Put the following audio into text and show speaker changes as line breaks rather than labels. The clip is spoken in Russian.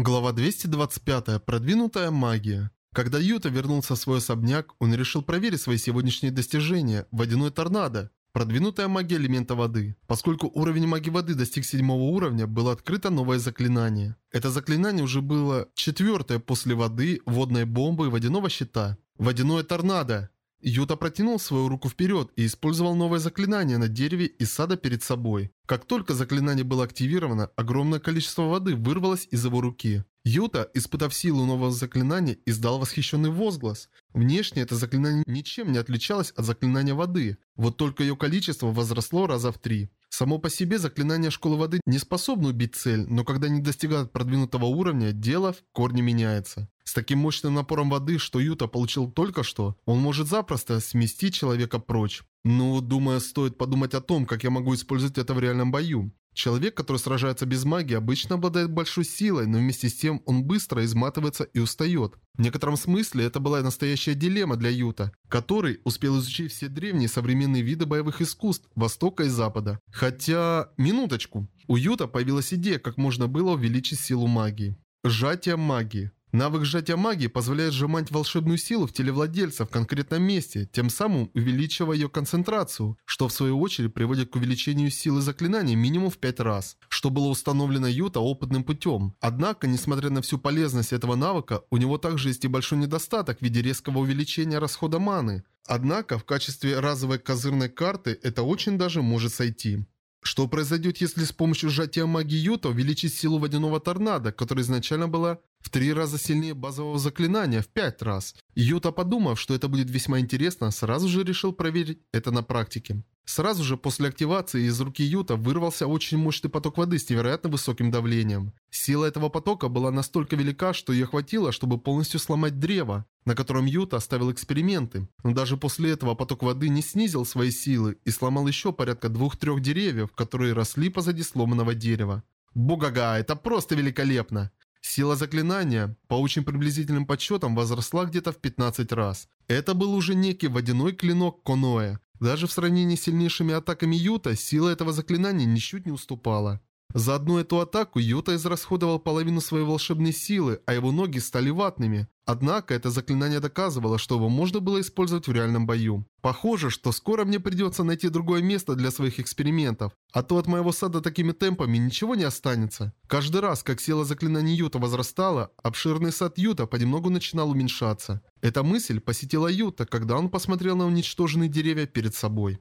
Глава 225. Продвинутая магия. Когда Юта вернулся в свой особняк, он решил проверить свои сегодняшние достижения. Водяной торнадо. Продвинутая магия элемента воды. Поскольку уровень магии воды достиг седьмого уровня, было открыто новое заклинание. Это заклинание уже было четвертое после воды, водной бомбы и водяного щита. Водяное торнадо. Юта протянул свою руку вперед и использовал новое заклинание на дереве из сада перед собой. Как только заклинание было активировано, огромное количество воды вырвалось из его руки. Юта, испытав силу нового заклинания, издал восхищенный возглас. Внешне это заклинание ничем не отличалось от заклинания воды, вот только ее количество возросло раза в три. Само по себе заклинание школы воды не способно убить цель, но когда они достигают продвинутого уровня, дело в корне меняется. С таким мощным напором воды, что Юта получил только что, он может запросто сместить человека прочь. Ну, думаю, стоит подумать о том, как я могу использовать это в реальном бою. Человек, который сражается без магии, обычно обладает большой силой, но вместе с тем он быстро изматывается и устает. В некотором смысле это была настоящая дилемма для Юта, который успел изучить все древние современные виды боевых искусств Востока и Запада. Хотя... Минуточку. У Юта появилась идея, как можно было увеличить силу магии. Сжатие магии. Навык сжатия магии позволяет сжимать волшебную силу в теле владельца в конкретном месте, тем самым увеличивая ее концентрацию, что в свою очередь приводит к увеличению силы заклинания минимум в 5 раз, что было установлено Юта опытным путем. Однако, несмотря на всю полезность этого навыка, у него также есть и большой недостаток в виде резкого увеличения расхода маны. Однако, в качестве разовой козырной карты это очень даже может сойти. Что произойдет, если с помощью сжатия магии Юта увеличить силу водяного торнадо, которая изначально была в три раза сильнее базового заклинания, в пять раз? Юта, подумав, что это будет весьма интересно, сразу же решил проверить это на практике. Сразу же после активации из руки Юта вырвался очень мощный поток воды с невероятно высоким давлением. Сила этого потока была настолько велика, что ее хватило, чтобы полностью сломать древо, на котором Юта оставил эксперименты. Но даже после этого поток воды не снизил свои силы и сломал еще порядка двух-трех деревьев, которые росли позади сломанного дерева. Бугага, это просто великолепно! Сила заклинания, по очень приблизительным подсчетам, возросла где-то в 15 раз. Это был уже некий водяной клинок Коноэ. Даже в сравнении с сильнейшими атаками Юта, сила этого заклинания ничуть не уступала. За одну эту атаку Юта израсходовал половину своей волшебной силы, а его ноги стали ватными. Однако это заклинание доказывало, что его можно было использовать в реальном бою. Похоже, что скоро мне придется найти другое место для своих экспериментов, а то от моего сада такими темпами ничего не останется. Каждый раз, как сила заклинаний Юта возрастала, обширный сад Юта понемногу начинал уменьшаться. Эта мысль посетила Юта, когда он посмотрел на уничтоженные деревья перед собой.